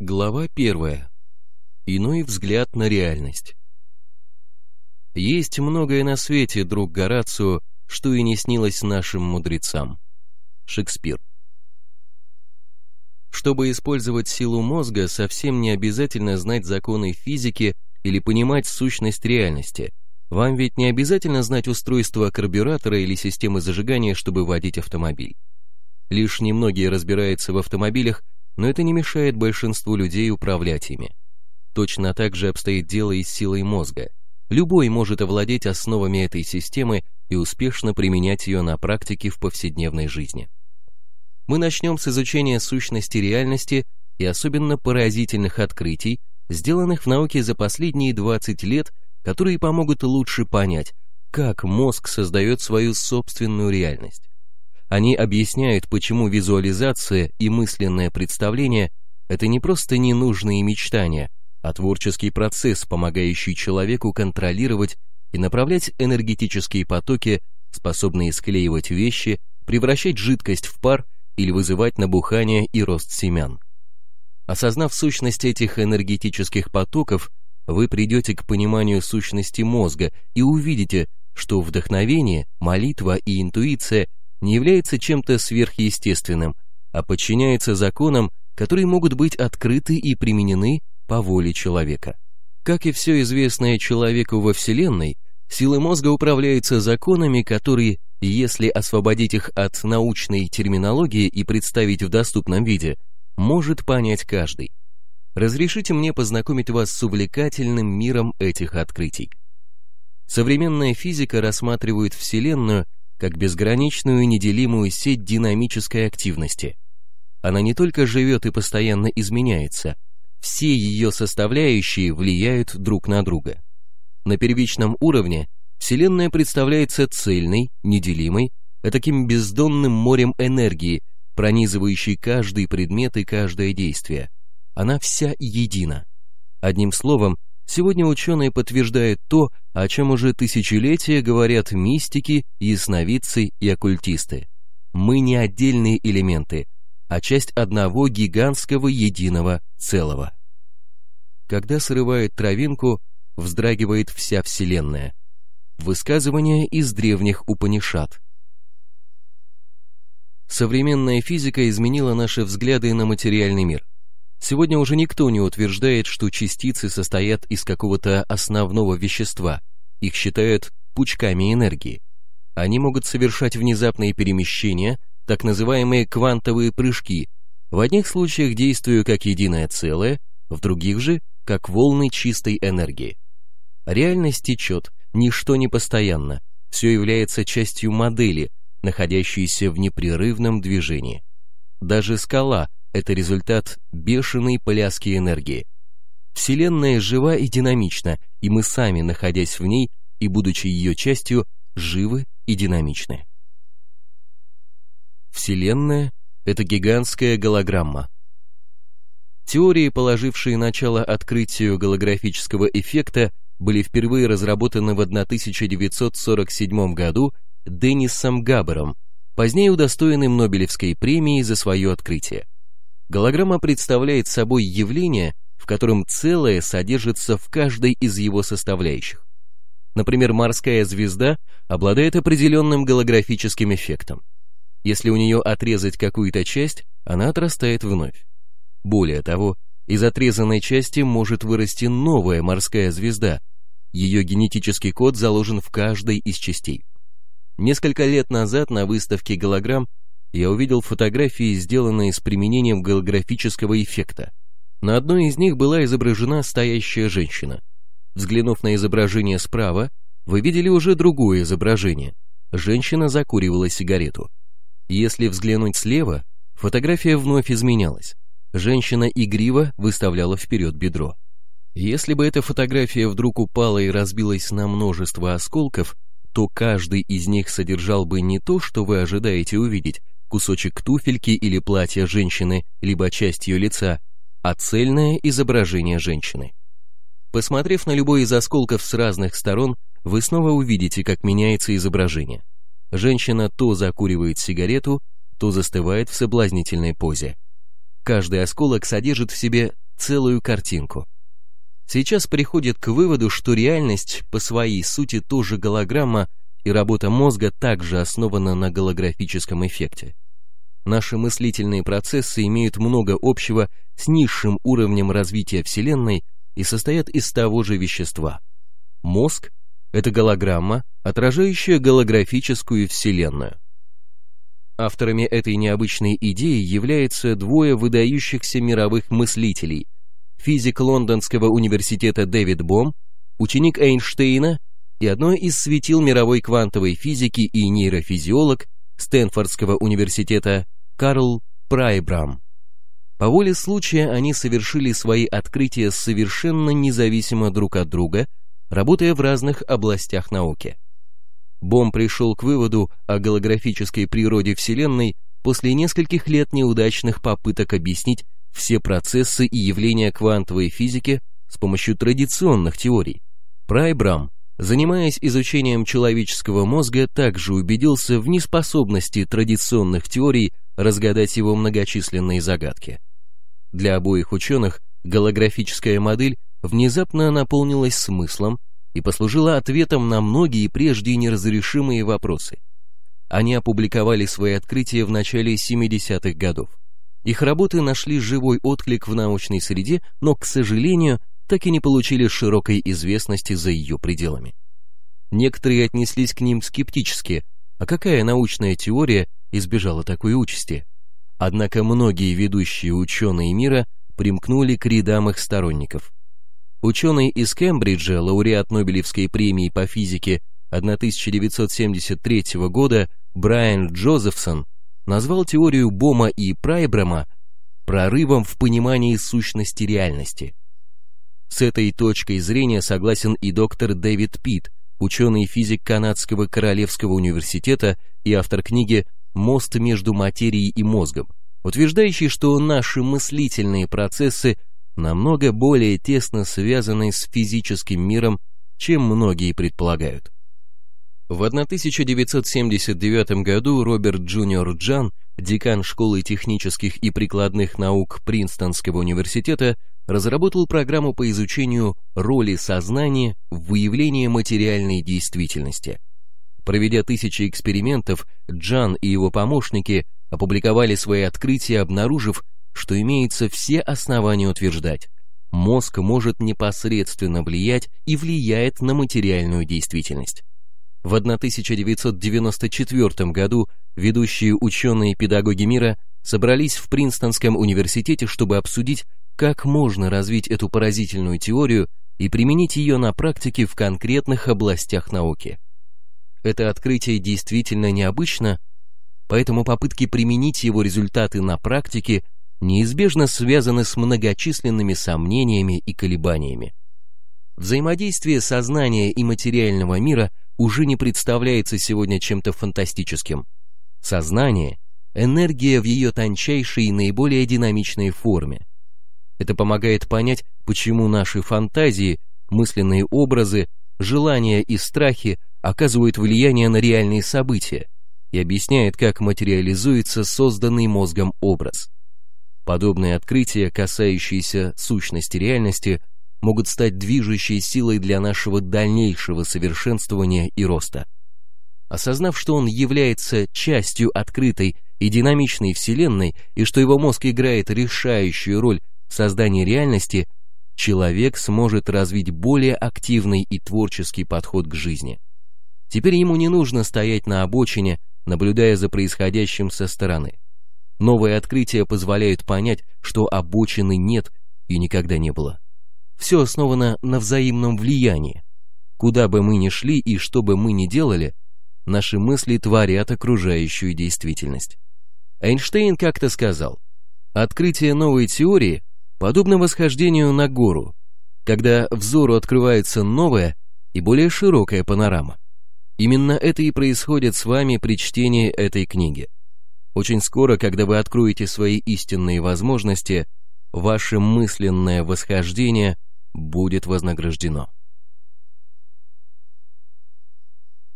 Глава первая. Иной взгляд на реальность. Есть многое на свете, друг Горацио, что и не снилось нашим мудрецам. Шекспир. Чтобы использовать силу мозга, совсем не обязательно знать законы физики или понимать сущность реальности. Вам ведь не обязательно знать устройство карбюратора или системы зажигания, чтобы водить автомобиль. Лишь немногие разбираются в автомобилях, но это не мешает большинству людей управлять ими. Точно так же обстоит дело и с силой мозга. Любой может овладеть основами этой системы и успешно применять ее на практике в повседневной жизни. Мы начнем с изучения сущности реальности и особенно поразительных открытий, сделанных в науке за последние 20 лет, которые помогут лучше понять, как мозг создает свою собственную реальность. Они объясняют, почему визуализация и мысленное представление – это не просто ненужные мечтания, а творческий процесс, помогающий человеку контролировать и направлять энергетические потоки, способные склеивать вещи, превращать жидкость в пар или вызывать набухание и рост семян. Осознав сущность этих энергетических потоков, вы придете к пониманию сущности мозга и увидите, что вдохновение, молитва и интуиция не является чем-то сверхъестественным, а подчиняется законам, которые могут быть открыты и применены по воле человека. Как и все известное человеку во Вселенной, силы мозга управляются законами, которые, если освободить их от научной терминологии и представить в доступном виде, может понять каждый. Разрешите мне познакомить вас с увлекательным миром этих открытий. Современная физика рассматривает Вселенную как безграничную и неделимую сеть динамической активности. Она не только живет и постоянно изменяется, все ее составляющие влияют друг на друга. На первичном уровне Вселенная представляется цельной, неделимой, таким бездонным морем энергии, пронизывающей каждый предмет и каждое действие. Она вся едина. Одним словом, Сегодня ученые подтверждают то, о чем уже тысячелетия говорят мистики, ясновидцы и оккультисты. Мы не отдельные элементы, а часть одного гигантского единого целого. Когда срывает травинку, вздрагивает вся Вселенная. Высказывание из древних Упанишат. Современная физика изменила наши взгляды на материальный мир. Сегодня уже никто не утверждает, что частицы состоят из какого-то основного вещества. Их считают пучками энергии. Они могут совершать внезапные перемещения, так называемые квантовые прыжки, в одних случаях действуя как единое целое, в других же как волны чистой энергии. Реальность течет, ничто не постоянно, все является частью модели, находящейся в непрерывном движении. Даже скала это результат бешеной пляски энергии. Вселенная жива и динамична, и мы сами, находясь в ней и будучи ее частью, живы и динамичны. Вселенная — это гигантская голограмма. Теории, положившие начало открытию голографического эффекта, были впервые разработаны в 1947 году Деннисом Габбером, позднее удостоенным Нобелевской премии за свое открытие. Голограмма представляет собой явление, в котором целое содержится в каждой из его составляющих. Например, морская звезда обладает определенным голографическим эффектом. Если у нее отрезать какую-то часть, она отрастает вновь. Более того, из отрезанной части может вырасти новая морская звезда. Ее генетический код заложен в каждой из частей. Несколько лет назад на выставке голограмм я увидел фотографии, сделанные с применением голографического эффекта. На одной из них была изображена стоящая женщина. Взглянув на изображение справа, вы видели уже другое изображение. Женщина закуривала сигарету. Если взглянуть слева, фотография вновь изменялась. Женщина игриво выставляла вперед бедро. Если бы эта фотография вдруг упала и разбилась на множество осколков, то каждый из них содержал бы не то, что вы ожидаете увидеть, кусочек туфельки или платья женщины, либо часть ее лица, а цельное изображение женщины. Посмотрев на любой из осколков с разных сторон, вы снова увидите, как меняется изображение. Женщина то закуривает сигарету, то застывает в соблазнительной позе. Каждый осколок содержит в себе целую картинку. Сейчас приходит к выводу, что реальность по своей сути тоже голограмма, и работа мозга также основана на голографическом эффекте. Наши мыслительные процессы имеют много общего с низшим уровнем развития Вселенной и состоят из того же вещества. Мозг – это голограмма, отражающая голографическую Вселенную. Авторами этой необычной идеи являются двое выдающихся мировых мыслителей – физик Лондонского университета Дэвид Бом, ученик Эйнштейна и одно из светил мировой квантовой физики и нейрофизиолог Стэнфордского университета Карл Прайбрам. По воле случая они совершили свои открытия совершенно независимо друг от друга, работая в разных областях науки. Бом пришел к выводу о голографической природе Вселенной после нескольких лет неудачных попыток объяснить все процессы и явления квантовой физики с помощью традиционных теорий. Прайбрам, занимаясь изучением человеческого мозга, также убедился в неспособности традиционных теорий разгадать его многочисленные загадки. Для обоих ученых голографическая модель внезапно наполнилась смыслом и послужила ответом на многие прежде неразрешимые вопросы. Они опубликовали свои открытия в начале 70-х годов. Их работы нашли живой отклик в научной среде, но, к сожалению, так и не получили широкой известности за ее пределами. Некоторые отнеслись к ним скептически, а какая научная теория избежала такой участи? Однако многие ведущие ученые мира примкнули к рядам их сторонников. Ученый из Кембриджа, лауреат Нобелевской премии по физике 1973 года Брайан Джозефсон назвал теорию Бома и Прайбрама прорывом в понимании сущности реальности. С этой точкой зрения согласен и доктор Дэвид Питт, ученый-физик Канадского Королевского университета и автор книги «Мост между материей и мозгом», утверждающий, что наши мыслительные процессы намного более тесно связанный с физическим миром, чем многие предполагают. В 1979 году Роберт Джуниор Джан, декан школы технических и прикладных наук Принстонского университета, разработал программу по изучению роли сознания в выявлении материальной действительности. Проведя тысячи экспериментов, Джан и его помощники опубликовали свои открытия, обнаружив, что имеются все основания утверждать, мозг может непосредственно влиять и влияет на материальную действительность. В 1994 году ведущие ученые и педагоги мира собрались в Принстонском университете, чтобы обсудить, как можно развить эту поразительную теорию и применить ее на практике в конкретных областях науки. Это открытие действительно необычно, поэтому попытки применить его результаты на практике неизбежно связаны с многочисленными сомнениями и колебаниями. Взаимодействие сознания и материального мира уже не представляется сегодня чем-то фантастическим. Сознание – энергия в ее тончайшей и наиболее динамичной форме. Это помогает понять, почему наши фантазии, мысленные образы, желания и страхи оказывают влияние на реальные события и объясняет, как материализуется созданный мозгом образ. Подобные открытия, касающиеся сущности реальности, могут стать движущей силой для нашего дальнейшего совершенствования и роста. Осознав, что он является частью открытой и динамичной Вселенной и что его мозг играет решающую роль в создании реальности, человек сможет развить более активный и творческий подход к жизни. Теперь ему не нужно стоять на обочине, наблюдая за происходящим со стороны. Новые открытия позволяют понять, что обочины нет и никогда не было. Все основано на взаимном влиянии. Куда бы мы ни шли и что бы мы ни делали, наши мысли творят окружающую действительность. Эйнштейн как-то сказал, открытие новой теории подобно восхождению на гору, когда взору открывается новая и более широкая панорама. Именно это и происходит с вами при чтении этой книги. Очень скоро, когда вы откроете свои истинные возможности, ваше мысленное восхождение будет вознаграждено.